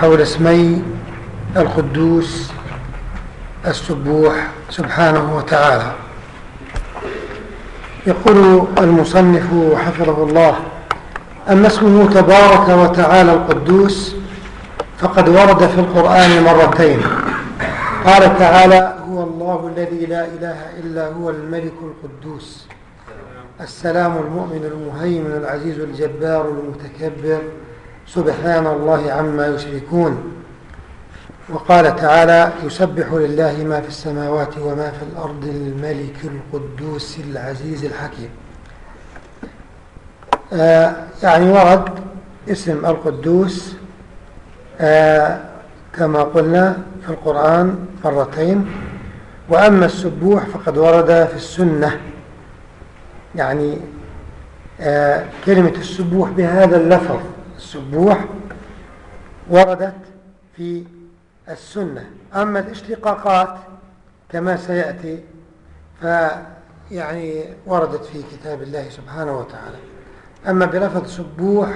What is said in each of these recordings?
حول اسمي القدوس السبوح سبحانه وتعالى. يقول المصنف حفظه الله أما اسمه تبارك وتعالى القدوس؟ فقد ورد في القرآن مرتين قال تعالى هو الله الذي لا إله إلا هو الملك القدوس السلام المؤمن المهيمن العزيز الجبار المتكبر سبحان الله عما يشركون وقال تعالى يسبح لله ما في السماوات وما في الأرض الملك القدوس العزيز الحكيم. آه يعني ورد اسم القدوس آه كما قلنا في القرآن مرتين وأما السبوح فقد ورد في السنة. يعني آه كلمة السبوح بهذا اللفظ السبوح وردت في السنة. أما الاشتقاقات كما سيأتي فيعني وردت في كتاب الله سبحانه وتعالى. أما بلفظ سبوح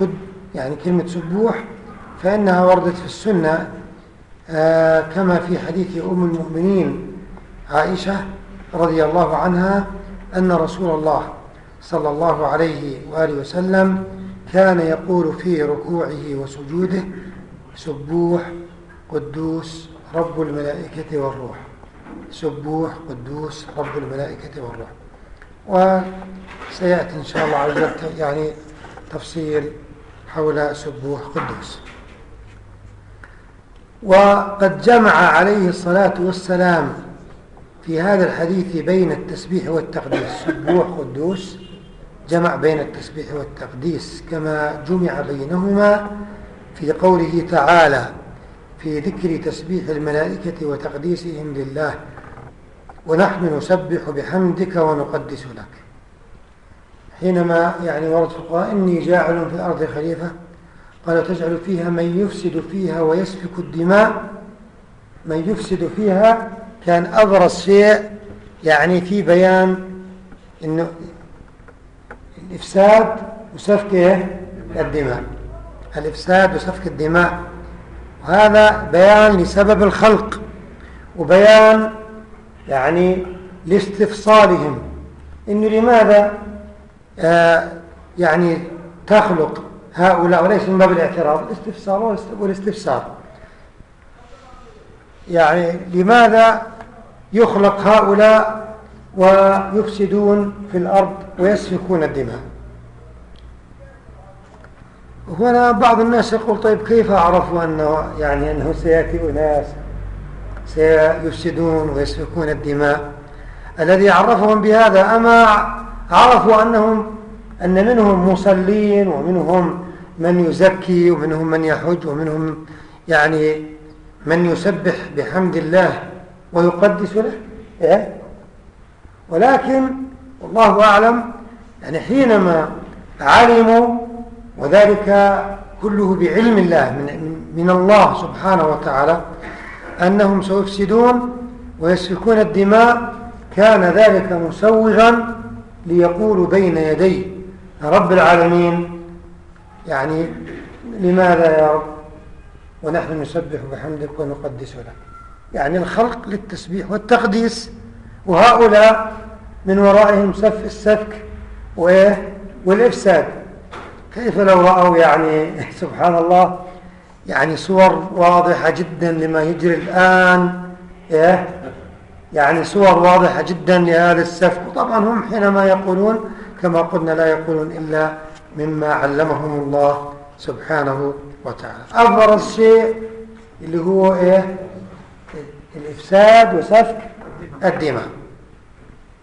قد يعني كلمة سبوح فإنها وردت في السنة آه كما في حديث أم المؤمنين عائشة رضي الله عنها أن رسول الله صلى الله عليه وآله وسلم كان يقول في ركوعه وسجوده سبوح قدوس رب الملائكة والروح. سبوح قدوس رب الملائكة والروح. وسيأتي إن شاء الله وجل يعني تفصيل حول سبوح قدوس. وقد جمع عليه الصلاة والسلام في هذا الحديث بين التسبيح والتقديس. سبوح قدوس جمع بين التسبيح والتقديس كما جمع بينهما في قوله تعالى في ذكر تسبيح الملائكة وتقديسهم لله ونحن نسبح بحمدك ونقدس لك. حينما يعني ورد القرآن إني جاعل في الأرض خليفة قال تجعل فيها من يفسد فيها ويسفك الدماء. من يفسد فيها كان أبرز شيء يعني في بيان إنه الإفساد وسفك الدماء. الإفساد وسفك الدماء. وهذا بيان لسبب الخلق وبيان يعني لاستفصالهم. إنه لماذا؟ آه يعني تخلق هؤلاء وليس من باب الاعتراض الاستفسار والاستفسار. يعني لماذا يخلق هؤلاء ويفسدون في الأرض ويسفكون الدماء هنا بعض الناس يقول طيب كيف عرفوا أنه يعني أنه سيأتي أناس سيفسدون ويسفكون الدماء الذي عرفهم بهذا أما عرفوا أنهم أن منهم مصلين ومنهم من يزكي ومنهم من يحج ومنهم يعني من يسبح بحمد الله ويقدس له إيه؟ ولكن والله أعلم يعني حينما علموا وذلك كله بعلم الله من, من الله سبحانه وتعالى أنهم سيفسدون ويسفكون الدماء كان ذلك مسوغا ليقولوا بين يدي. رب العالمين يعني لماذا يا رب؟ ونحن نسبح بحمدك ونقدس لك. يعني الخلق للتسبيح والتقديس وهؤلاء من ورائهم سف السفك والإفساد. كيف لو رأوا يعني سبحان الله يعني صور واضحة جدا لما يجري الآن إيه؟ يعني صور واضحة جدا لهذا السفك. وطبعا هم حينما يقولون كما قلنا لا يقولون إلا مما علمهم الله سبحانه وتعالى. أبرز شيء اللي هو إيه؟ الإفساد وسفك الدماء.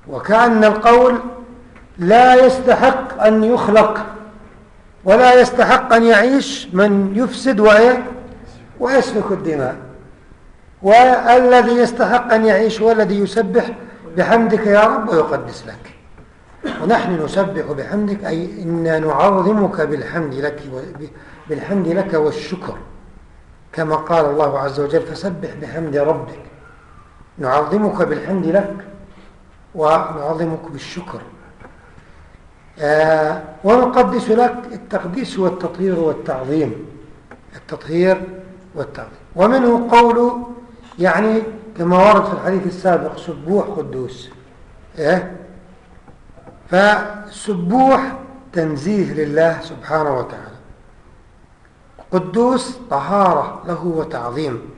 وكأن القول لا يستحق أن يخلق ولا يستحق أن يعيش من يفسد ويسفك الدماء. والذي يستحق أن يعيش هو الذي يسبح بحمدك يا رب ويقدس لك. ونحن نسبح بحمدك أي إنا نعظمك بالحمد لك بالحمد لك والشكر. كما قال الله عز وجل فسبح بحمد ربك. نعظمك بالحمد لك ونعظمك بالشكر. آه ونقدس لك التقديس والتطهير والتعظيم. التطهير والتعظيم. ومنه قول يعني كما ورد في الحديث السابق سبوح قدوس. إيه؟ فسبوح تنزيه لله سبحانه وتعالى. قدوس طهارة له وتعظيم.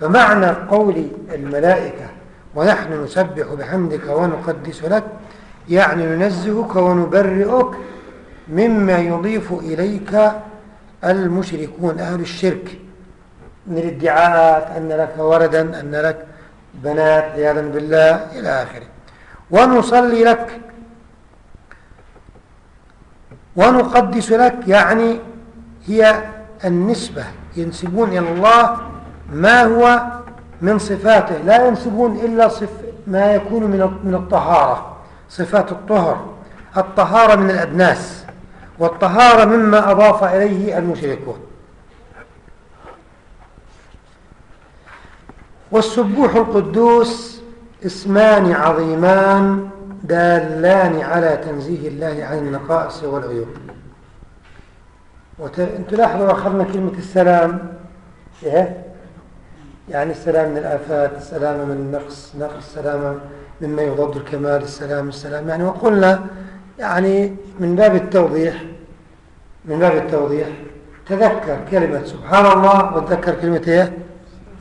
فمعنى قول الملائكة ونحن نسبح بحمدك ونقدس لك يعني ننزهك ونبرئك مما يضيف إليك المشركون أهل الشرك. من الادعاءات أن لك وردا أن لك بنات عياذا بالله إلى آخره. ونصلي لك ونقدس لك يعني هي النسبة. ينسبون إلى الله ما هو من صفاته. لا ينسبون إلا صف ما يكون من من الطهارة صفات الطهر. الطهارة من الأدناس والطهارة مما أضاف إليه المشركون. والسبوح القدوس اسمان عظيمان دالان على تنزيه الله عن النقائص والعيوب. وت... تلاحظوا أخذنا كلمة السلام؟ إيه؟ يعني السلام من الآفات السلامة من النقص نقص السلامة مما يضاد الكمال السلام السلام. يعني وقلنا يعني من باب التوضيح من باب التوضيح تذكر كلمة سبحان الله وتذكر كلمة إيه؟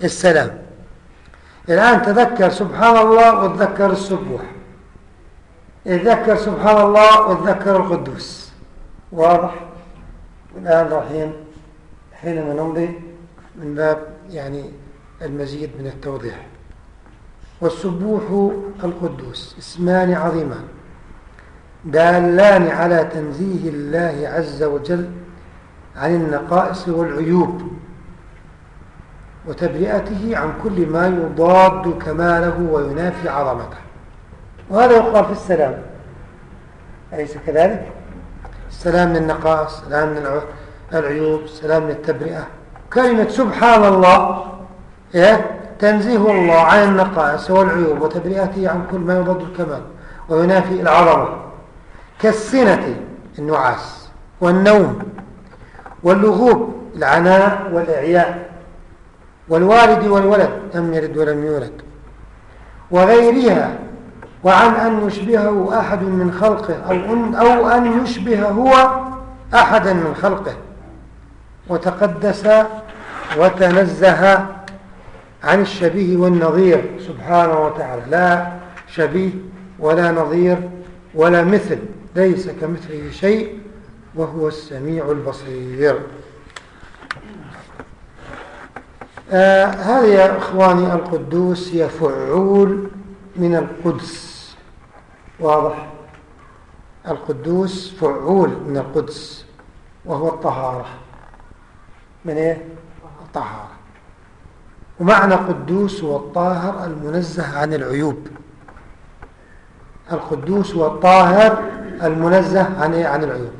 السلام. الآن تذكر سبحان الله وتذكر السبوح تذكر سبحان الله وتذكر القدوس. واضح؟ الآن رايحين حينما نمضي من باب يعني المزيد من التوضيح والسبوح القدوس اسمان عظيمان دالان على تنزيه الله عز وجل عن النقائص والعيوب وتبرئته عن كل ما يضاد كماله وينافي عظمته وهذا يقال في السلام أليس كذلك؟ السلام من النقائص السلام من العيوب السلام من التبرئة كلمة سبحان الله؟ تنزيه الله عن النقائص والعيوب وتبرئته عن كل ما يضاد الكمال وينافي العظمة كالسنة النعاس والنوم واللغوب العناء والإعياء والوالد والولد لم يلد ولم يولد وغيرها وعن أن يشبهه أحد من خلقه أو أن, أو أن يشبه هو أحدا من خلقه وتقدس وتنزه عن الشبيه والنظير سبحانه وتعالى. لا شبيه ولا نظير ولا مثل ليس كمثله شيء وهو السميع البصير. آه هذه يا إخواني القدوس هي فعول من القدس. واضح؟ القدوس فعول من القدس وهو الطهارة. من إيه؟ الطهارة. ومعنى قدوس هو الطاهر المنزه عن العيوب. القدوس هو الطاهر المنزه عن إيه؟ عن العيوب.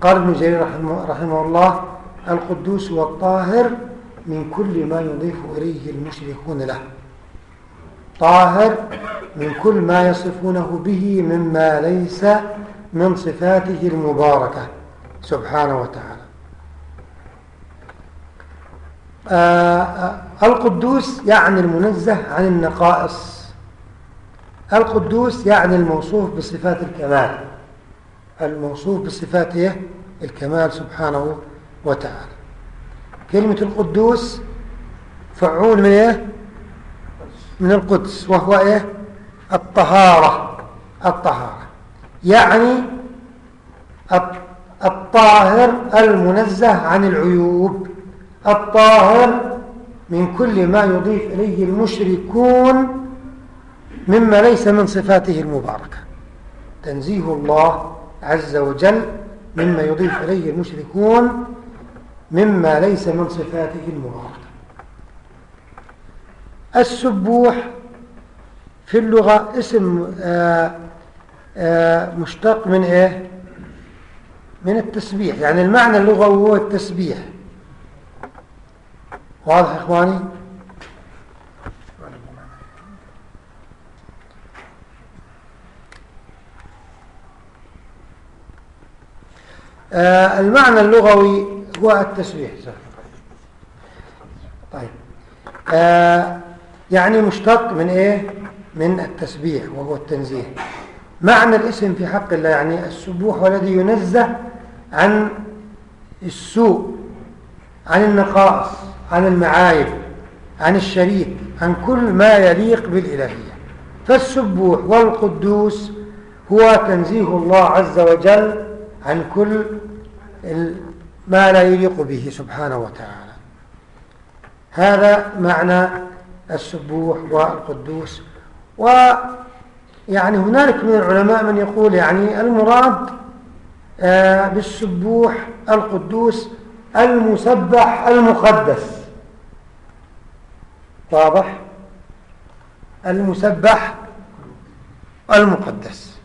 قال ابن جرير رحمه, رحمه الله القدوس هو الطاهر من كل ما يضيف إليه المشركون له. طاهر من كل ما يصفونه به مما ليس من صفاته المباركة سبحانه وتعالى آه، آه، القدوس يعني المنزه عن النقائص. القدوس يعني الموصوف بصفات الكمال. الموصوف بصفاته الكمال سبحانه وتعالى. كلمة القدوس فعول من إيه؟ من القدس وهو إيه؟ الطهارة. الطهارة. يعني الطاهر المنزه عن العيوب. الطاهر من كل ما يضيف إليه المشركون مما ليس من صفاته المباركة. تنزيه الله عز وجل مما يضيف إليه المشركون مما ليس من صفاته المراد السبوح في اللغة اسم آآ آه، آآ آه، مشتق من إيه؟ من التسبيح. يعني المعنى اللغوي هو التسبيح. واضح إخواني؟ آه المعنى اللغوي هو التسبيح. طيب. آه يعني مشتق من إيه؟ من التسبيح وهو التنزيه. معنى الاسم في حق الله يعني السبوح والذي ينزه عن السوء عن النقائص. عن المعايب عن الشريك عن كل ما يليق بالإلهية. فالسبوح والقدوس هو تنزيه الله عز وجل عن كل ما لا يليق به سبحانه وتعالى. هذا معنى السبوح والقدوس. ويعني هنالك من العلماء من يقول يعني المراد آه، بالسبوح القدوس المسبح المقدس. واضح المسبح المقدس.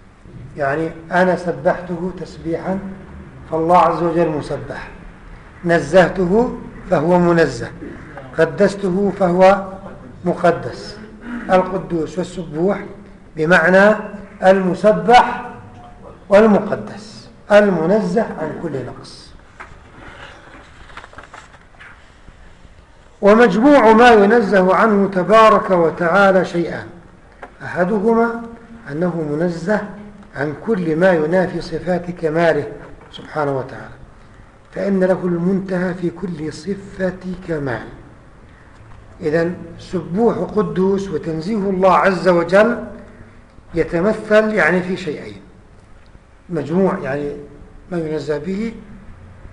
يعني أنا سبحته تسبيحا فالله عز وجل مسبح. نزهته فهو منزه قدسته فهو مقدس. القدوس والسبوح بمعنى المسبح والمقدس المنزه عن كل نقص. ومجموع ما ينزه عنه تبارك وتعالى شيئان أحدهما أنه منزه عن كل ما ينافي صفات كماله سبحانه وتعالى. فإن له المنتهى في كل صفة كمال. إذا سبوح قدوس وتنزيه الله عز وجل يتمثل يعني في شيئين. مجموع يعني ما ينزه به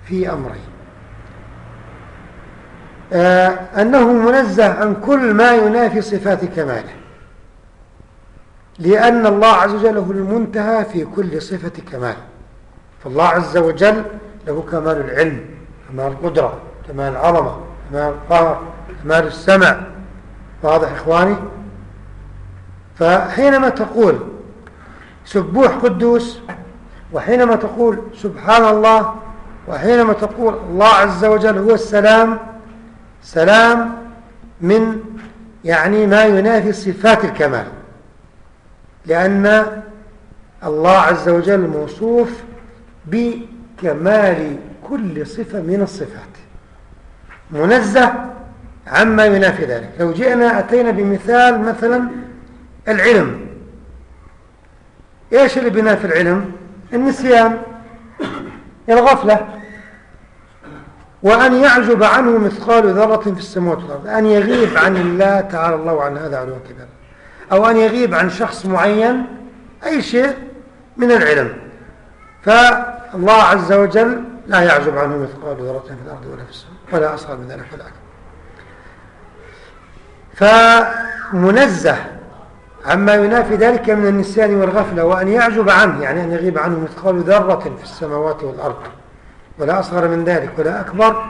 في أمرين. أنه منزه عن كل ما ينافي صفات كماله. لأن الله عز وجل له المنتهى في كل صفة كمال. فالله عز وجل له كمال العلم كمال القدرة كمال العظمة كمال القهر كمال السمع. واضح إخواني؟ فحينما تقول سبوح قدوس وحينما تقول سبحان الله وحينما تقول الله عز وجل هو السلام سلام من يعني ما ينافي صفات الكمال لأن الله عز وجل موصوف بكمال كل صفة من الصفات منزه عما ينافي ذلك. لو جئنا أتينا بمثال مثلا العلم. إيش اللي بينافي العلم؟ النسيان الغفلة. وأن يعجب عنه مثقال ذرة في السماوات والأرض. أن يغيب عن الله تعالى الله عن هذا علوا كبيرا أو أن يغيب عن شخص معين أي شيء من العلم. فالله عز وجل لا يعزب عنه مثقال ذرة في الأرض ولا في السماء ولا أصغر من ذلك ولا أكبر. فمنزه عما ينافي ذلك من النسيان والغفلة وأن يعجب عنه يعني أن يغيب عنه مثقال ذرة في السماوات والأرض. ولا أصغر من ذلك ولا أكبر.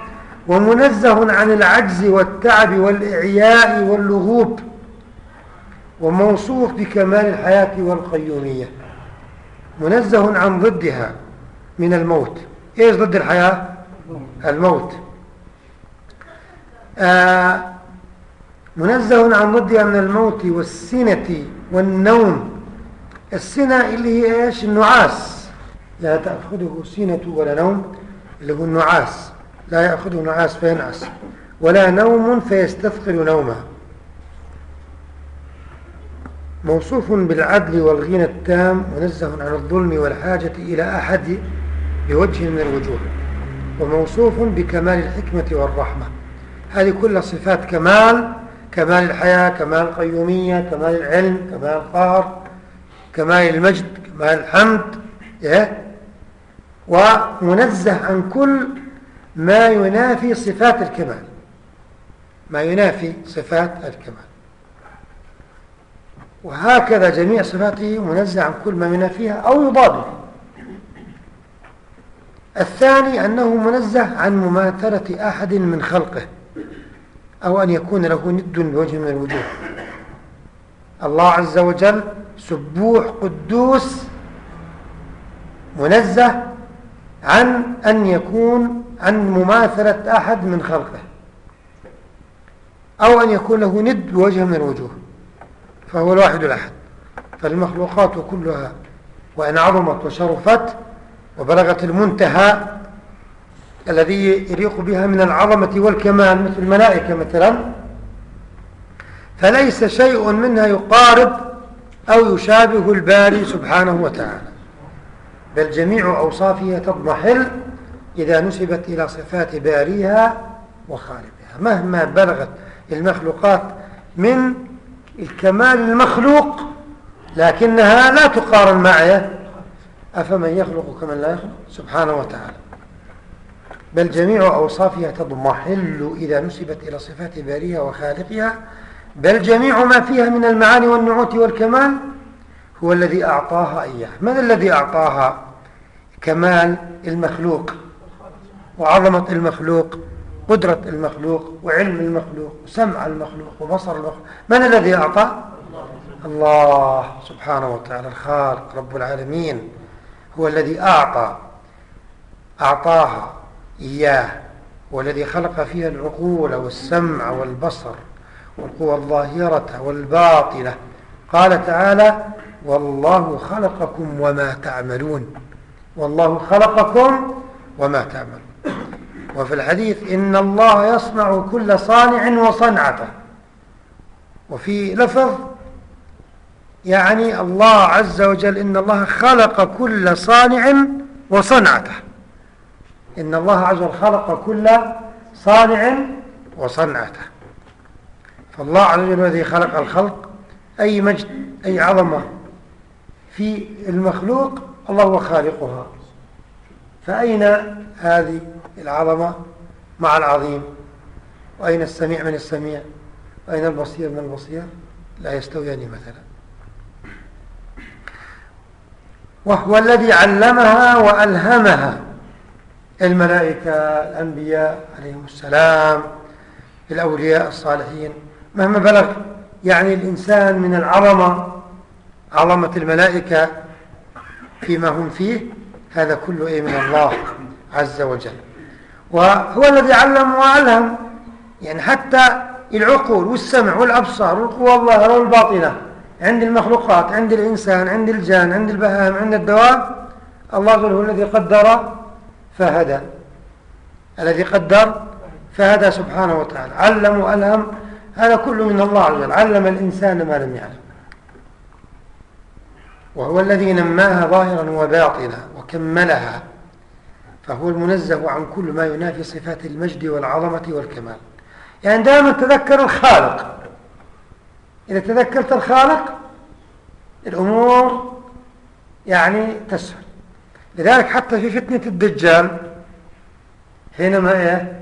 ومنزه عن العجز والتعب والإعياء واللغوب. وموصوف بكمال الحياة والقيومية. منزه عن ضدها من الموت. إيش ضد الحياة؟ الموت. آه منزه عن ضدها من الموت والسنة والنوم. السنة اللي هي إيش؟ النعاس. لا تأخذه سنة ولا نوم. اللي هو النعاس. لا يأخذه نعاس فينعس. ولا نوم فيستثقل نومه. موصوف بالعدل والغنى التام منزه عن الظلم والحاجة إلى أحد بوجه من الوجوه. وموصوف بكمال الحكمة والرحمة. هذه كلها صفات كمال كمال الحياة كمال القيومية كمال العلم كمال القهر كمال المجد كمال الحمد إيه؟ ومنزه عن كل ما ينافي صفات الكمال. ما ينافي صفات الكمال. وهكذا جميع صفاته منزه عن كل ما ينافيها أو يضاده الثاني أنه منزه عن مماثلة أحد من خلقه أو أن يكون له ند بوجه من الوجوه. الله عز وجل سبوح قدوس منزه عن أن يكون عن مماثلة أحد من خلقه أو أن يكون له ند بوجه من الوجوه فهو الواحد الأحد. فالمخلوقات كلها وإن عظمت وشرفت وبلغت المنتهى الذي يليق بها من العظمة والكمال مثل الملائكة مثلا فليس شيء منها يقارب أو يشابه الباري سبحانه وتعالى. بل جميع أوصافها تضمحل إذا نسبت إلى صفات باريها وخالقها مهما بلغت المخلوقات من الكمال المخلوق لكنها لا تقارن معه أفمن يخلق كمن لا يخلق؟ سبحانه وتعالى. بل جميع أوصافها تضمحل إذا نسبت إلى صفات باريها وخالقها. بل جميع ما فيها من المعاني والنعوت والكمال هو الذي أعطاها إياه. من الذي أعطاها؟ كمال المخلوق وعظمة المخلوق قدرة المخلوق وعلم المخلوق وسمع المخلوق وبصر المخلوق. من الذي أعطى؟ الله سبحانه وتعالى الخالق رب العالمين. هو الذي أعطى أعطاها إياه والذي خلق فيها العقول والسمع والبصر والقوى الظاهرة والباطنة. قال تعالى والله خلقكم وما تعملون. والله خلقكم وما تعملون. وفي الحديث إن الله يصنع كل صانع وصنعته. وفي لفظ يعني الله عز وجل إن الله خلق كل صانع وصنعته. إن الله عز وجل خلق كل صانع وصنعته. فالله عز وجل الذي خلق الخلق أي مجد أي عظمة في المخلوق الله هو خالقها. فأين هذه العظمة مع العظيم؟ وأين السميع من السميع؟ وأين البصير من البصير؟ لا يستويان مثلا. وهو الذي علمها وألهمها الملائكة الأنبياء عليهم السلام الأولياء الصالحين. مهما بلغ يعني الإنسان من العظمة عظمة الملائكة فيما هم فيه هذا كله إيه من الله عز وجل. وهو الذي علم وألهم يعني حتى العقول والسمع والأبصار والقوى الظاهرة والباطنة عند المخلوقات عند الإنسان عند الجان عند البهائم عند الدواب الله هو الذي قدر فهدى. الذي قدر فهدى سبحانه وتعالى. علم وألهم هذا كله من الله عز وجل. علم الإنسان ما لم يعلم. وهو الذي نماها ظاهرا وباطنا وكملها فهو المنزه عن كل ما ينافي صفات المجد والعظمة والكمال. يعني دائما تذكر الخالق. إذا تذكرت الخالق الأمور يعني تسهل. لذلك حتى في فتنة الدجال حينما إيه؟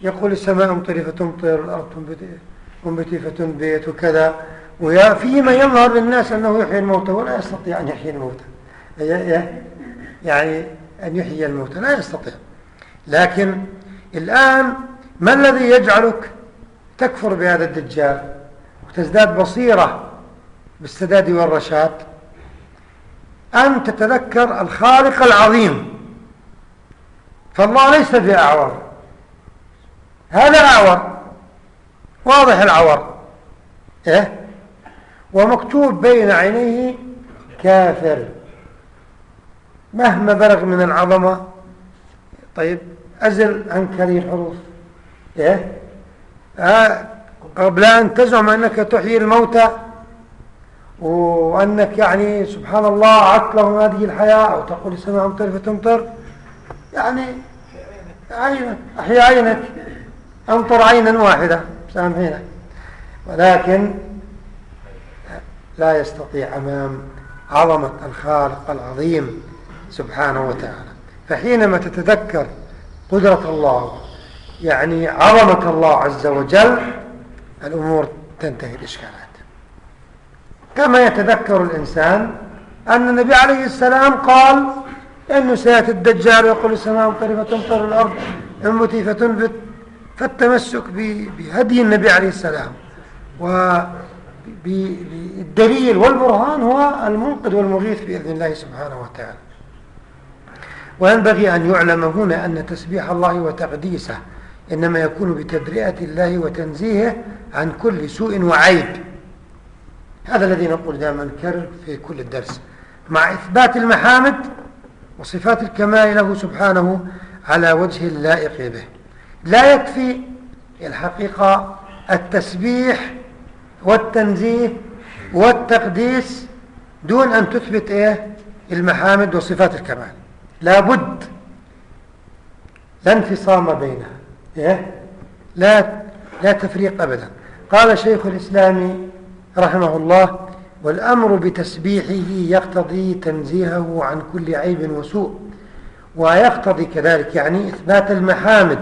يقول السماء امطري فتمطر الأرض تنبتي فتنبت وكذا. وفيما يظهر للناس أنه يحيي الموتى ولا يستطيع أن يحيي الموتى. يعني أن يحيي الموتى لا يستطيع. لكن الآن ما الذي يجعلك تكفر بهذا الدجال وتزداد بصيرة بالسداد والرشاد؟ أن تتذكر الخالق العظيم. فالله ليس بأعور. هذا أعور واضح العور إيه؟ ومكتوب بين عينيه كافر. مهما بلغ من العظمة. طيب أزل عنك هذه الحروف. إيه؟ آه قبل أن تزعم أنك تحيي الموتى وأنك يعني سبحان الله عدت لهم هذه الحياة أو تقول السماء امطر فتمطر. يعني عينك أحيي عينك. أمطر عينا واحدة سامحينك ولكن لا يستطيع أمام عظمة الخالق العظيم سبحانه وتعالى. فحينما تتذكر قدرة الله يعني عظمة الله عز وجل الأمور تنتهي الإشكالات. كما يتذكر الإنسان أن النبي عليه السلام قال لأنه سيأتي الدجال ويقول السماء مطر فتمطر الأرض انبتي فتنبت فالتمسك بهدي النبي عليه السلام. وبالدليل والبرهان هو المنقذ والمغيث بإذن الله سبحانه وتعالى. وينبغي أن يعلم هنا أن تسبيح الله وتقديسه إنما يكون بتبرئة الله وتنزيهه عن كل سوء وعيب. هذا الذي نقول دائما نكرر في كل الدرس. مع إثبات المحامد وصفات الكمال له سبحانه على وجه اللائق به. لا يكفي الحقيقة التسبيح والتنزيه والتقديس دون أن تثبت إيه؟ المحامد وصفات الكمال. لابد لا انفصام بينها إيه؟ لا لا تفريق أبدا. قال شيخ الإسلام رحمه الله والأمر بتسبيحه يقتضي تنزيهه عن كل عيب وسوء ويقتضي كذلك يعني إثبات المحامد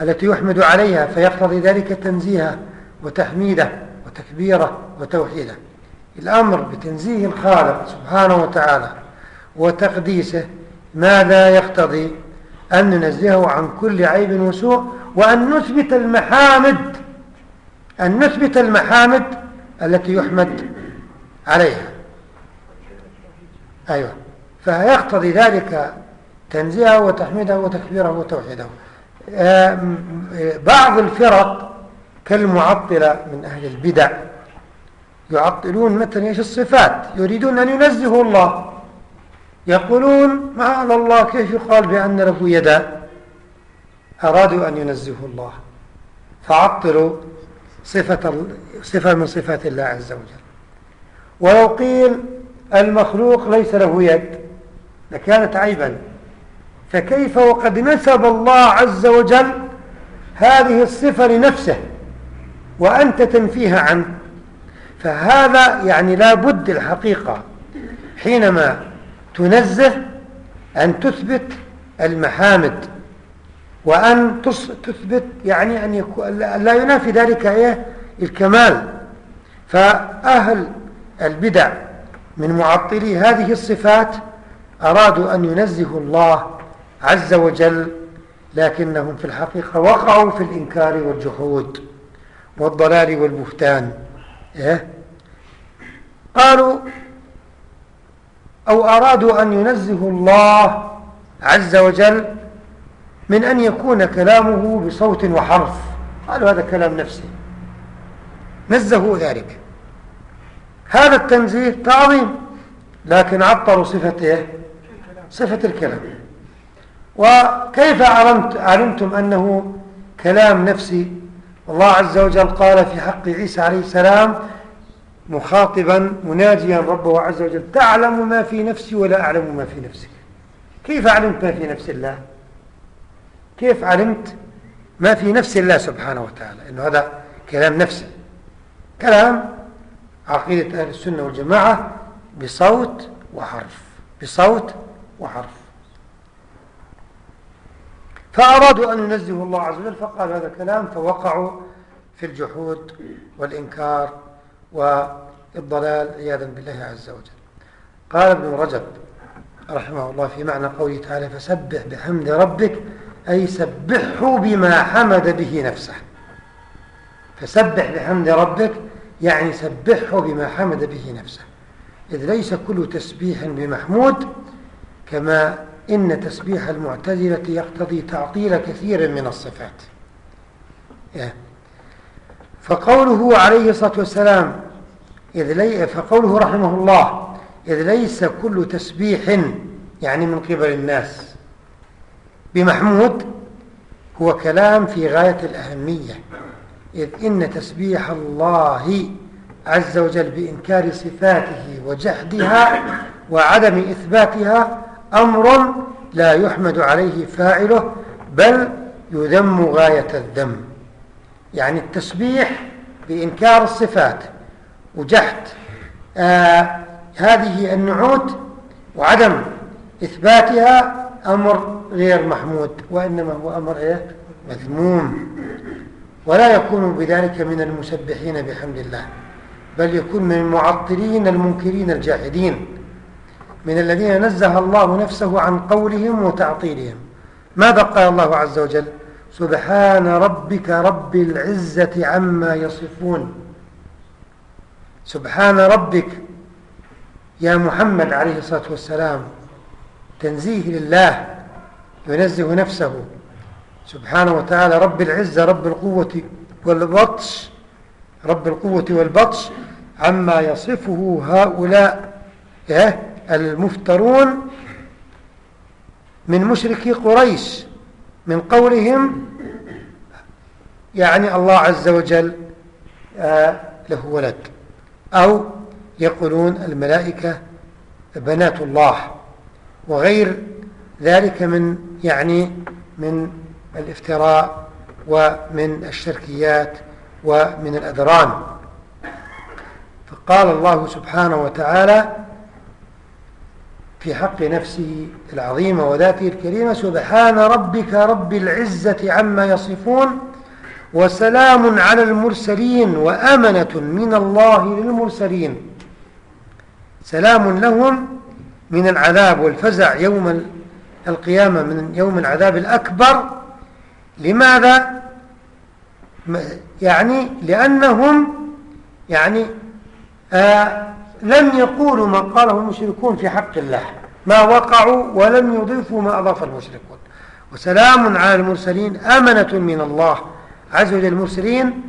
التي يحمد عليها فيقتضي ذلك تنزيهه وتحميده. وتكبيره وتوحيده. الأمر بتنزيه الخالق سبحانه وتعالى وتقديسه ماذا يقتضي؟ أن ننزهه عن كل عيب وسوء وأن نثبت المحامد أن نثبت المحامد التي يحمد عليها. أيوة. فيقتضي ذلك تنزيهه وتحميده وتكبيره وتوحيده. بعض الفرق كالمعطلة من أهل البدع. يعطلون مثلا إيش الصفات؟ يريدون أن ينزهوا الله. يقولون معاذ الله كيف يقال بأن له يدا؟ أرادوا أن ينزهوا الله. فعطلوا صفة, صفة من صفات الله عز وجل. ولو قيل المخلوق ليس له يد لكانت عيبا. فكيف وقد نسب الله عز وجل هذه الصفة لنفسه؟ وأنت تنفيها عنه. فهذا يعني لا بد الحقيقة حينما تنزه أن تثبت المحامد وأن تثبت يعني أن لا ينافي ذلك إيه؟ الكمال. فأهل البدع من معطلي هذه الصفات أرادوا أن ينزهوا الله عز وجل لكنهم في الحقيقة وقعوا في الإنكار والجحود. والضلال والبهتان إيه؟ قالوا أو أرادوا أن ينزهوا الله عز وجل من أن يكون كلامه بصوت وحرف قالوا هذا كلام نفسي نزهوا ذلك هذا التنزيه تعظيم لكن عطلوا صفة إيه؟ صفة الكلام وكيف علمت علمتم أنه كلام نفسي الله عز وجل قال في حق عيسى عليه السلام مخاطبا مناجيا ربه عز وجل تعلم ما في نفسي ولا أعلم ما في نفسك. كيف علمت ما في نفس الله؟ كيف علمت ما في نفس الله سبحانه وتعالى؟ إنه هذا كلام نفسي كلام عقيدة أهل السنة والجماعة بصوت وحرف بصوت وحرف. فأرادوا أن ينزهوا الله عز وجل فقال هذا الكلام فوقعوا في الجحود والإنكار والضلال عياذا بالله عز وجل. قال ابن رجب رحمه الله في معنى قوله تعالى فسبح بحمد ربك أي سبحه بما حمد به نفسه. فسبح بحمد ربك يعني سبحه بما حمد به نفسه. إذ ليس كل تسبيح بمحمود كما إن تسبيح المعتزلة يقتضي تعطيل كثير من الصفات. فقوله عليه الصلاة والسلام إذ لي فقوله رحمه الله إذ ليس كل تسبيح يعني من قبل الناس بمحمود هو كلام في غاية الأهمية. إذ إن تسبيح الله عز وجل بإنكار صفاته وجحدها وعدم إثباتها أمر لا يحمد عليه فاعله بل يذم غاية الذم. يعني التسبيح بإنكار الصفات. وجحد آه هذه النعوت وعدم إثباتها أمر غير محمود وإنما هو أمر إيه؟ مذموم. ولا يكون بذلك من المسبحين بحمد الله بل يكون من المعطلين المنكرين الجاحدين. من الذين نزه الله نفسه عن قولهم وتعطيلهم. ماذا قال الله عز وجل؟ سبحان ربك رب العزة عما يصفون. سبحان ربك يا محمد عليه الصلاة والسلام. تنزيه لله ينزه نفسه. سبحانه وتعالى رب العزة رب القوة والبطش رب القوة والبطش عما يصفه هؤلاء. إيه؟ المفترون من مشركي قريش من قولهم يعني الله عز وجل آه له ولد. أو يقولون الملائكة بنات الله. وغير ذلك من يعني من الافتراء ومن الشركيات ومن الأذران. فقال الله سبحانه وتعالى في حق نفسه العظيمة وذاته الكريمة سبحان ربك رب العزة عما يصفون وسلام على المرسلين وأمنة من الله للمرسلين سلام لهم من العذاب والفزع يوم القيامة من يوم العذاب الأكبر لماذا؟ يعني لأنهم يعني آه لم يقولوا ما قاله المشركون في حق الله ما وقعوا ولم يضيفوا ما أضاف المشركون. وسلام على المرسلين أمنة من الله عز وجل المرسلين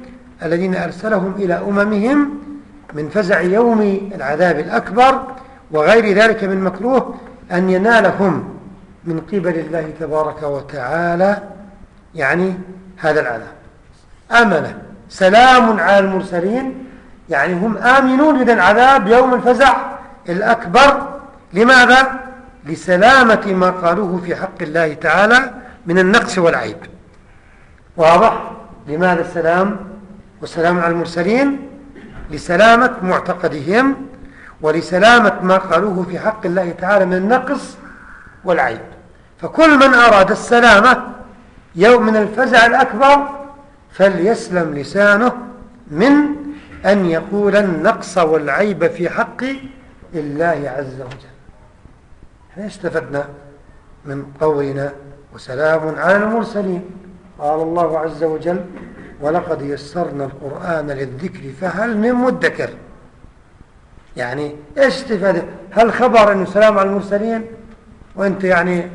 الذين أرسلهم إلى أممهم من فزع يوم العذاب الأكبر وغير ذلك من مكروه أن ينالهم من قبل الله تبارك وتعالى يعني هذا العذاب. أمنة. سلام على المرسلين يعني هم آمنون من العذاب يوم الفزع الأكبر. لماذا؟ لسلامة ما قالوه في حق الله تعالى من النقص والعيب. واضح؟ لماذا السلام؟ والسلام على المرسلين؟ لسلامة معتقدهم ولسلامة ما قالوه في حق الله تعالى من النقص والعيب. فكل من أراد السلامة يوم من الفزع الأكبر فليسلم لسانه من أن يقول النقص والعيب في حق الله عز وجل. إحنا استفدنا من قولنا وسلام على المرسلين. قال الله عز وجل ولقد يسرنا القرآن للذكر فهل من مدكر؟ يعني إيش استفادة؟ هل خبر إنه سلام على المرسلين؟ وأنت يعني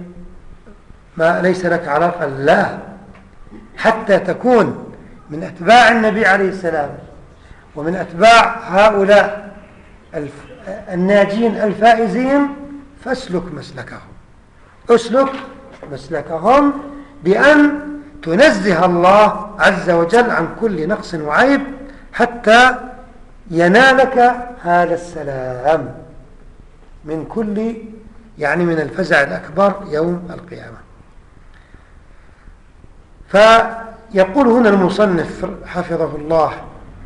ما ليس لك علاقة لا حتى تكون من أتباع النبي عليه السلام. ومن أتباع هؤلاء الناجين الفائزين فاسلك مسلكهم. اسلك مسلكهم بأن تنزه الله عز وجل عن كل نقص وعيب حتى ينالك هذا السلام من كل يعني من الفزع الأكبر يوم القيامة. فيقول هنا المصنف حفظه الله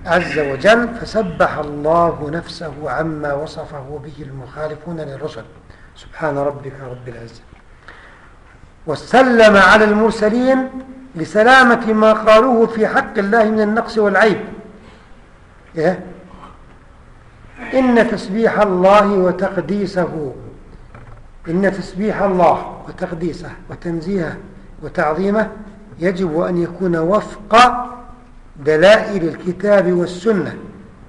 عز وجل فسبح الله نفسه عما وصفه به المخالفون للرسل. سبحان ربك رب العزة. وسلم على المرسلين لسلامة ما قالوه في حق الله من النقص والعيب. إيه؟ إن تسبيح الله وتقديسه إن تسبيح الله وتقديسه وتنزيهه وتعظيمه يجب أن يكون وفق دلائل الكتاب والسنة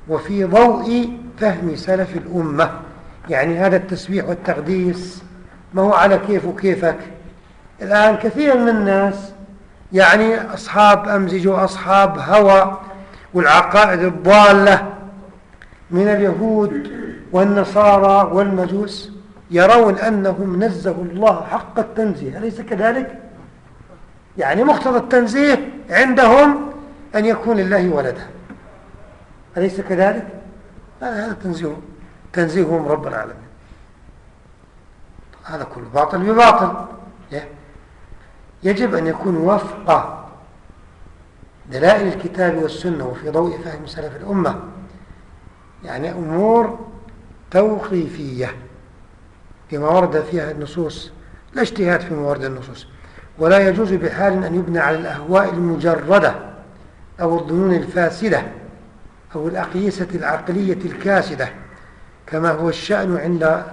وفي ضوء فهم سلف الأمة يعني هذا التسبيح والتقديس ما هو على كيف وكيفك الآن كثير من الناس يعني أصحاب أمزج وأصحاب هوى والعقائد الضالة من اليهود والنصارى والمجوس يرون أنهم نزهوا الله حق التنزيه أليس كذلك؟ يعني مقتضى التنزيه عندهم أن يكون لله ولدا أليس كذلك؟ هذا تنزيه تنزيههم رب العالمين. هذا كله باطل بباطل. يجب أن يكون وفق دلائل الكتاب والسنة وفي ضوء فهم سلف الأمة. يعني أمور توقيفية فيما ورد فيها النصوص. لا اجتهاد في موارد النصوص. ولا يجوز بحال أن يبنى على الأهواء المجردة. أو الظنون الفاسدة أو الأقيسة العقلية الكاسدة كما هو الشأن عند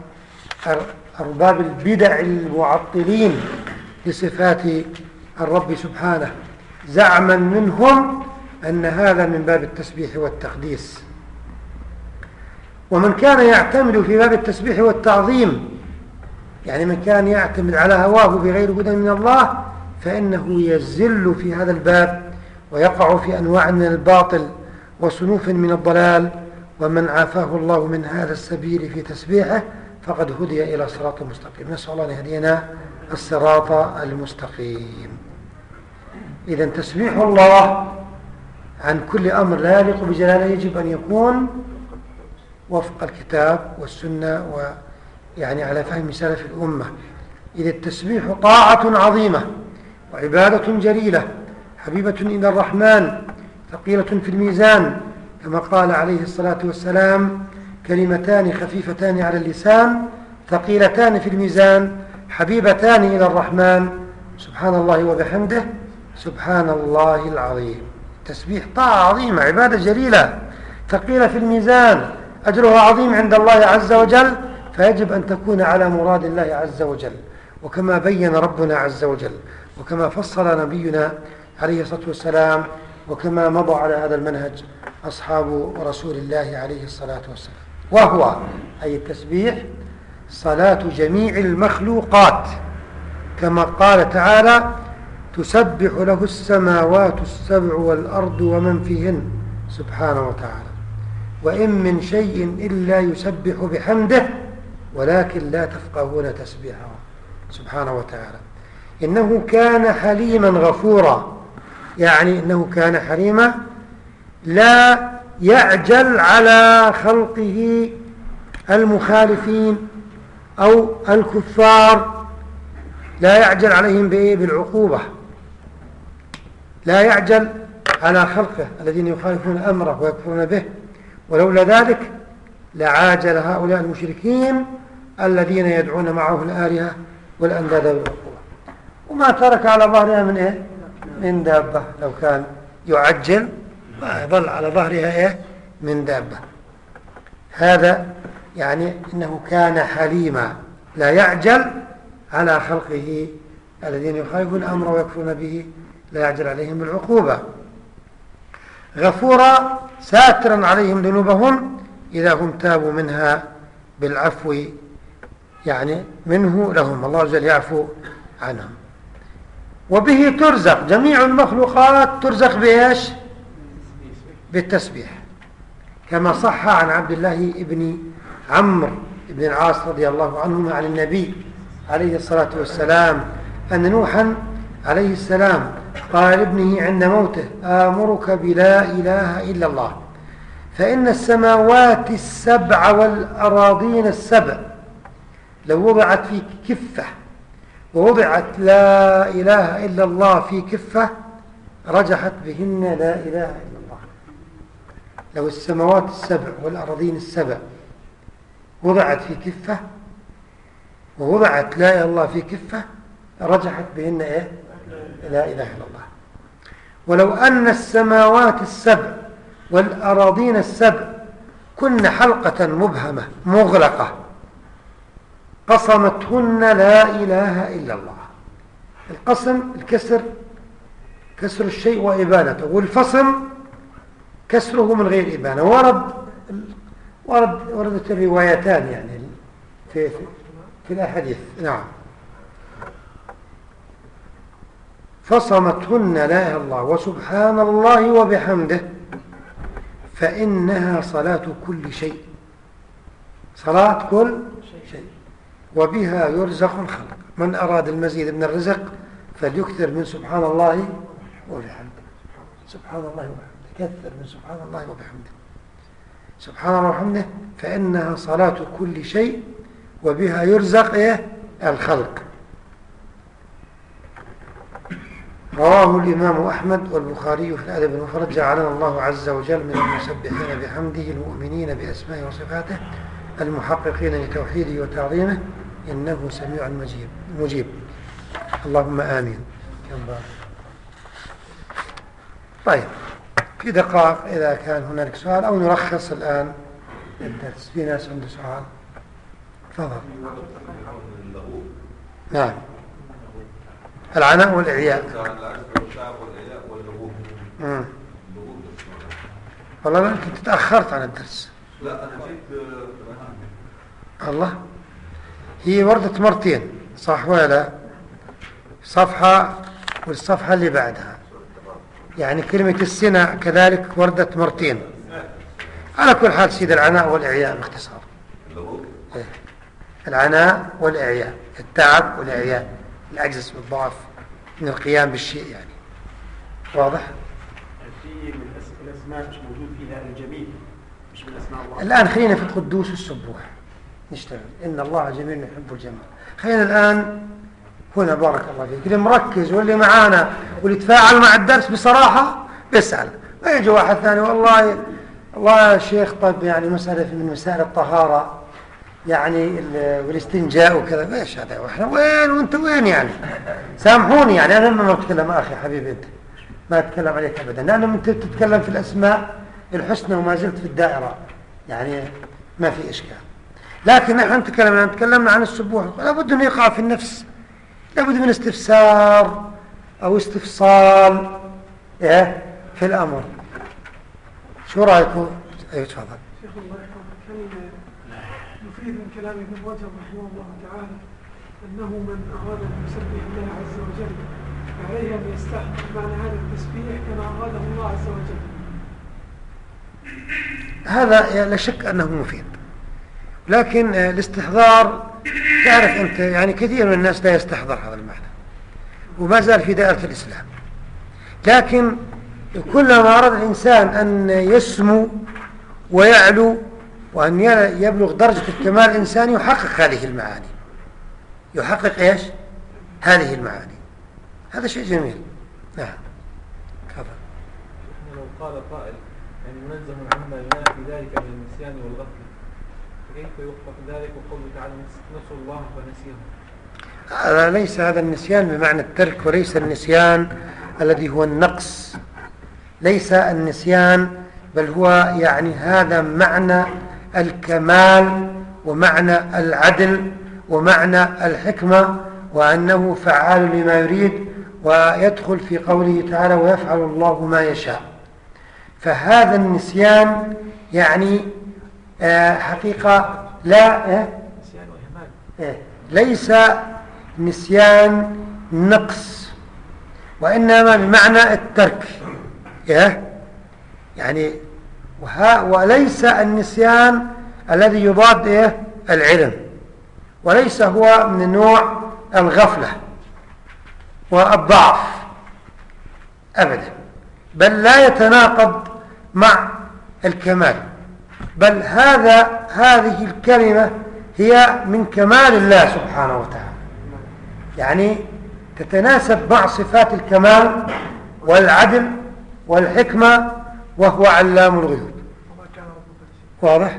أرباب البدع المعطلين لصفات الرب سبحانه. زعما منهم أن هذا من باب التسبيح والتقديس. ومن كان يعتمد في باب التسبيح والتعظيم يعني من كان يعتمد على هواه بغير هدى من الله فإنه يزل في هذا الباب ويقع في أنواع من الباطل وصنوف من الضلال ومن عافاه الله من هذا السبيل في تسبيحه فقد هدي إلى صراط مستقيم. نسأل الله أن يهدينا الصراط المستقيم. إذا تسبيح الله عن كل أمر لا يليق بجلاله يجب أن يكون وفق الكتاب والسنة ويعني على فهم سلف الأمة. إذا التسبيح طاعة عظيمة وعبادة جليلة حبيبة إلى الرحمن ثقيلة في الميزان كما قال عليه الصلاة والسلام كلمتان خفيفتان على اللسان ثقيلتان في الميزان حبيبتان إلى الرحمن. سبحان الله وبحمده سبحان الله العظيم. تسبيح طاعة عظيمة عبادة جليلة ثقيلة في الميزان أجرها عظيم عند الله عز وجل فيجب أن تكون على مراد الله عز وجل. وكما بين ربنا عز وجل وكما فصل نبينا عليه الصلاة والسلام وكما مضى على هذا المنهج أصحاب رسول الله عليه الصلاة والسلام. وهو أي التسبيح صلاة جميع المخلوقات كما قال تعالى تسبح له السماوات السبع والأرض ومن فيهن. سبحانه وتعالى. وإن من شيء إلا يسبح بحمده ولكن لا تفقهون تسبيحه. سبحانه وتعالى. إنه كان حليما غفورا. يعني إنه كان حليما لا يعجل على خلقه المخالفين أو الكفار لا يعجل عليهم بالعقوبة. لا يعجل على خلقه الذين يخالفون أمره ويكفرون به. ولولا ذلك لعاجل هؤلاء المشركين الذين يدعون معه الآلهة والأنداد بالعقوبة وما ترك على ظهرها من إيه؟ من دابة لو كان يعجل ما يظل على ظهرها إيه؟ من دابة. هذا يعني إنه كان حليما لا يعجل على خلقه الذين يخالفون أمره ويكفرون به لا يعجل عليهم بالعقوبة غفورا ساترا عليهم ذنوبهم إذا هم تابوا منها بالعفو يعني منه لهم. الله عز وجل يعفو عنهم. وبه ترزق. جميع المخلوقات ترزق بإيش؟ بالتسبيح. كما صح عن عبد الله ابن عمرو بن العاص رضي الله عنهما عن النبي عليه الصلاة والسلام أن نوحا عليه السلام قال ابنه عند موته آمرك بلا إله إلا الله. فإن السماوات السبع والأراضين السبع لو وضعت في كفة ووضعت لا إله إلا الله في كفة رجحت بهن لا إله إلا الله لو السماوات السبع والأراضين السبع وضعت في كفة ووضعت لا إله الله في كفة رجحت بهن إيه؟ لا إله إلا الله ولو أن السماوات السبع والأراضين السبع كن حلقة مبهمة مغلقة قصمتهن لا إله إلا الله. القسم الكسر كسر الشيء وإبانته والفصم كسره من غير إبانة. ورد ورد وردت الروايتان يعني في في, في الأحاديث. نعم. فصمتهن لا إله الله وسبحان الله وبحمده فإنها صلاة كل شيء. صلاة كل شيء. وبها يرزق الخلق. من أراد المزيد من الرزق فليكثر من سبحان الله وبحمده. سبحان الله وبحمده. كثر من سبحان الله وبحمده. سبحان الله وبحمده فإنها صلاة كل شيء وبها يرزق إيه؟ الخلق. رواه الإمام أحمد والبخاري في الأدب المفرد. جعلنا الله عز وجل من المسبحين بحمده المؤمنين بأسمائه وصفاته المحققين لتوحيده وتعظيمه. إنه سميع مجيب مجيب اللهم آمين. طيب في دقائق إذا كان هنالك سؤال أو نلخص الآن الدرس. في ناس عنده سؤال؟ تفضل. نعم. العناء والإعياء. والله أنا كنت تأخرت عن الدرس. لا أنا جيت الله. هي وردت مرتين صح ولا لا؟ صفحة والصفحة اللي بعدها. يعني كلمة السنة كذلك وردت مرتين. على كل حال سيد العناء والإعياء باختصار. إيه. العناء والإعياء التعب والإعياء العجز والضعف من القيام بالشيء يعني. واضح؟ في من الأسماء مش موجود فيها الجميل مش من أسماء الله. الآن خلينا في القدوس والسبوح. نشتغل. إن الله جميل يحب الجمال. خلينا الآن هنا بارك الله فيك. اللي مركز واللي معانا واللي يتفاعل مع الدرس بصراحة بيسأل. ما يجي واحد ثاني والله والله يا شيخ طيب يعني مسألة من مسائل الطهارة يعني والاستنجاء وكذا. إيش هذا؟ وإحنا وين؟ وأنت وين يعني؟ سامحوني يعني. أنا ما بتكلم أخي حبيبي أنت ما أتكلم عليك ابدا. لأنه أنت تتكلم في الأسماء الحسنى وما زلت في الدائرة. يعني ما في إشكال. لكن نحن تكلمنا تكلمنا عن السبوح. لابد انه يقع في النفس. لابد من استفسار أو استفصال إيه في الأمر. شو رأيكم؟ أيوه تفضل. شيخ الله يحفظك. يفيد من كلام ابن رجب رحمه الله تعالى أنه من أراد أن يسبح الله عز وجل عليه أن يستحضر معنى هذا التسبيح كما أراده الله عز وجل. هذا لا شك أنه مفيد. لكن الاستحضار تعرف أنت يعني كثير من الناس لا يستحضر هذا المعنى وما زال في دائرة الإسلام. لكن كلما أراد الإنسان أن يسمو ويعلو وأن يبلغ درجة الكمال الإنساني يحقق هذه المعاني. يحقق إيش؟ هذه المعاني. هذا شيء جميل. نعم. تفضل. لو قال قائل يعني منزه عما ينافي ذلك من النسيان والغفلة. يخلق ذلك وقوله تعالى الله ليس هذا النسيان بمعنى الترك وليس النسيان الذي هو النقص. ليس النسيان بل هو يعني هذا معنى الكمال ومعنى العدل ومعنى الحكمة وأنه فعال لما يريد ويدخل في قوله تعالى ويفعل الله ما يشاء فهذا النسيان يعني حقيقة لا آه، آه، ليس نسيان نقص وإنما بمعنى الترك يعني وليس النسيان الذي يضاد إيه؟ العلم وليس هو من نوع الغفلة والضعف أبدا بل لا يتناقض مع الكمال بل هذا هذه الكلمة هي من كمال الله سبحانه وتعالى. يعني تتناسب مع صفات الكمال والعدل والحكمة وهو علام الغيوب. واضح؟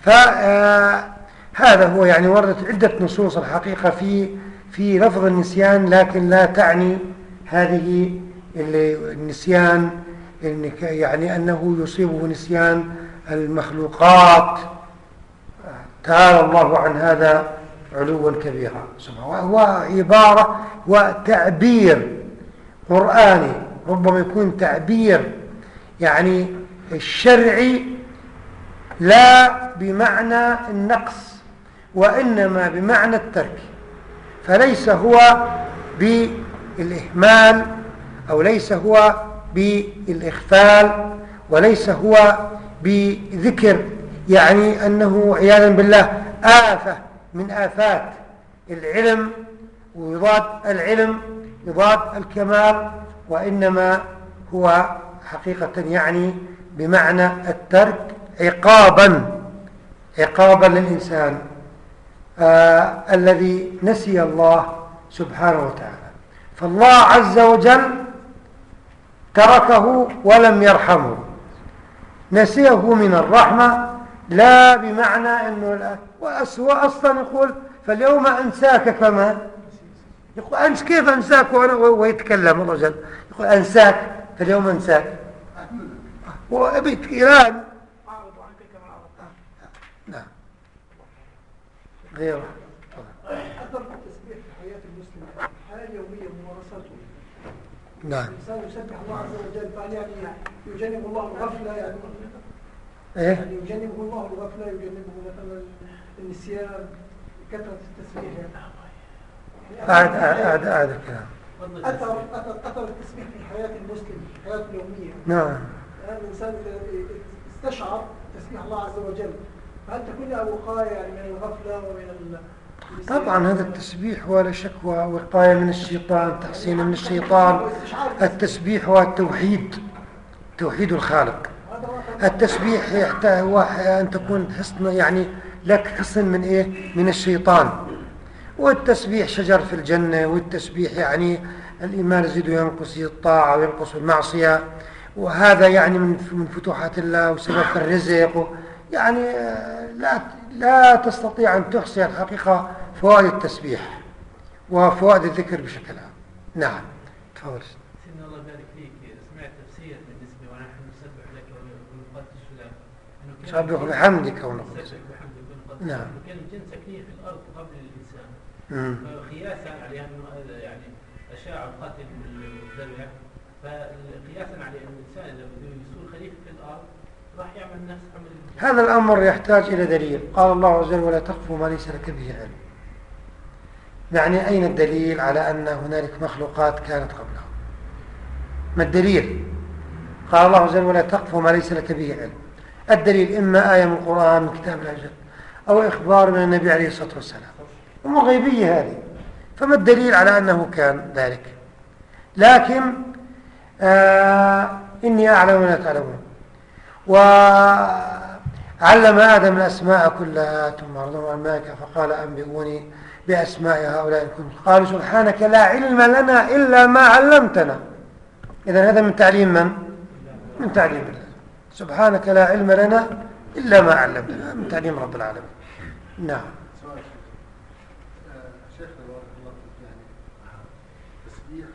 فهذا هو يعني وردت عدة نصوص الحقيقة في في لفظ النسيان لكن لا تعني هذه النسيان يعني أنه يصيبه نسيان المخلوقات. تعالى الله عن هذا علوا كبيرا. هو عبارة وتعبير قرآني. ربما يكون تعبير يعني الشرعي لا بمعنى النقص وإنما بمعنى الترك. فليس هو بالإهمال أو ليس هو بالإخفال وليس هو بذكر يعني أنه عياذا بالله آفة من آفات العلم ويضاد العلم يضاد الكمال وإنما هو حقيقة يعني بمعنى الترك عقابا عقابا للإنسان آه الذي نسي الله سبحانه وتعالى. فالله عز وجل تركه ولم يرحمه. نسيه من الرحمة لا بمعنى أنه وأسوأ أصلا يقول فاليوم أنساك كما يقول أنس كيف أنساك ويتكلم الرجل يقول أنساك فاليوم أنساك. وأبيت إيران. غيره أثر التسبيح في حياة المسلم الحياة اليومية ممارساته نعم. الإنسان يسبح الله عز وجل فهل يعني يجنب الله الغفلة؟ يعني إيه؟ يعني يجنبه الله الغفلة يجنبه مثلا النسيان كثرة التسبيح. يعني أعد أعد أعد الكلام. أثر أثر أثر التسبيح في حياة المسلم في حياته اليومية. نعم. يعني الإنسان استشعر تسبيح الله عز وجل فهل تكون له وقاية يعني من الغفلة ومن؟ طبعا هذا التسبيح ولا شك هو وقاية من الشيطان تحسين من الشيطان. التسبيح هو التوحيد توحيد الخالق. التسبيح يحتاج أن تكون حصن يعني لك حصن من إيه؟ من الشيطان. والتسبيح شجر في الجنة والتسبيح يعني الإيمان يزيد وينقص الطاعة وينقص المعصية. وهذا يعني من من فتوحات الله وسبب الرزق. يعني آه، لا لا تستطيع أن تحصي الحقيقة فوائد التسبيح وفوائد الذكر بشكل عام. نعم. تفضل. سيدنا الله يبارك فيك. سمعت تفسير بالنسبة ونحن نسبح لك ونقدس لك. نسبح بحمدك ونقدس. نعم. كان الجن ساكنين في الأرض قبل الإنسان. مم. فقياسا على أنه هذا يعني أشاع القتل والذبح فقياسا على انه الإنسان اذا بده يصير خليفة في الأرض هذا الأمر يحتاج إلى دليل. قال الله عز وجل ولا تقف ما ليس لك به علم. يعني أين الدليل على أن هنالك مخلوقات كانت قبله ما الدليل؟ قال الله عز وجل ولا تقف ما ليس لك به علم. الدليل إما آية من القرآن من كتاب العجل أو إخبار من النبي عليه الصلاة والسلام. أمور غيبية هذه. فما الدليل على أنه كان ذلك؟ لكن آه إني أعلم ما لا تعلمون. وعلم آدم الأسماء كلها ثم عرضهم على الملائكة فقال أنبئوني بأسماء هؤلاء كنتم. قالوا سبحانك لا علم لنا إلا ما علمتنا. إذا هذا من تعليم من؟ من تعليم الله. سبحانك لا علم لنا إلا ما علمتنا. من تعليم رب العالمين. نعم. شيخنا بارك الله فيك يعني تسبيح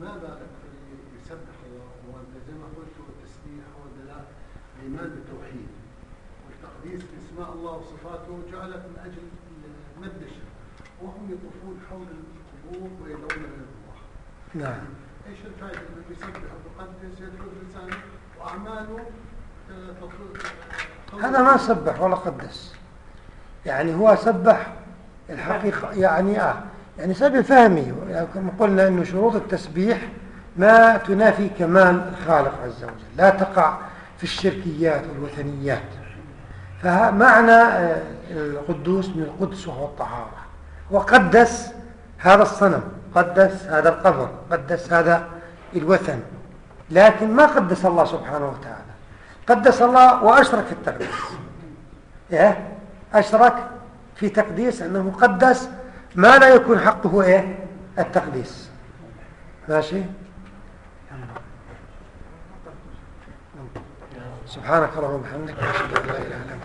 بالك في اللي يسبح الله وانت زي ما قلت التسبيح هو دلاله الايمان بالتوحيد والتقديس باسماء الله وصفاته جعلت من أجل مد الشرك يطوفون حول القبور ويدعون إلى الله. نعم. إيش الفائدة انه يسبح ويقدس يدعو بلسانه وأعماله آه، هذا ما سبح ولا قدس. يعني هو سبح الحقيقة يعني آه يعني سبب فهمي. يعني كما قلنا أنه شروط التسبيح ما تنافي كمال الخالق عز وجل. لا تقع في الشركيات والوثنيات. فمعنى آه، القدوس من القدس وهو الطهارة. وقدس هذا الصنم قدس هذا القبر قدس هذا الوثن. لكن ما قدس الله سبحانه وتعالى. قدس الله وأشرك في التقديس. إيه؟ أشرك في تقديس أنه قدس ما لا يكون حقه إيه؟ التقديس. ماشي؟ سبحانك اللهم وبحمدك أشهد أن لا إله إلا أنت.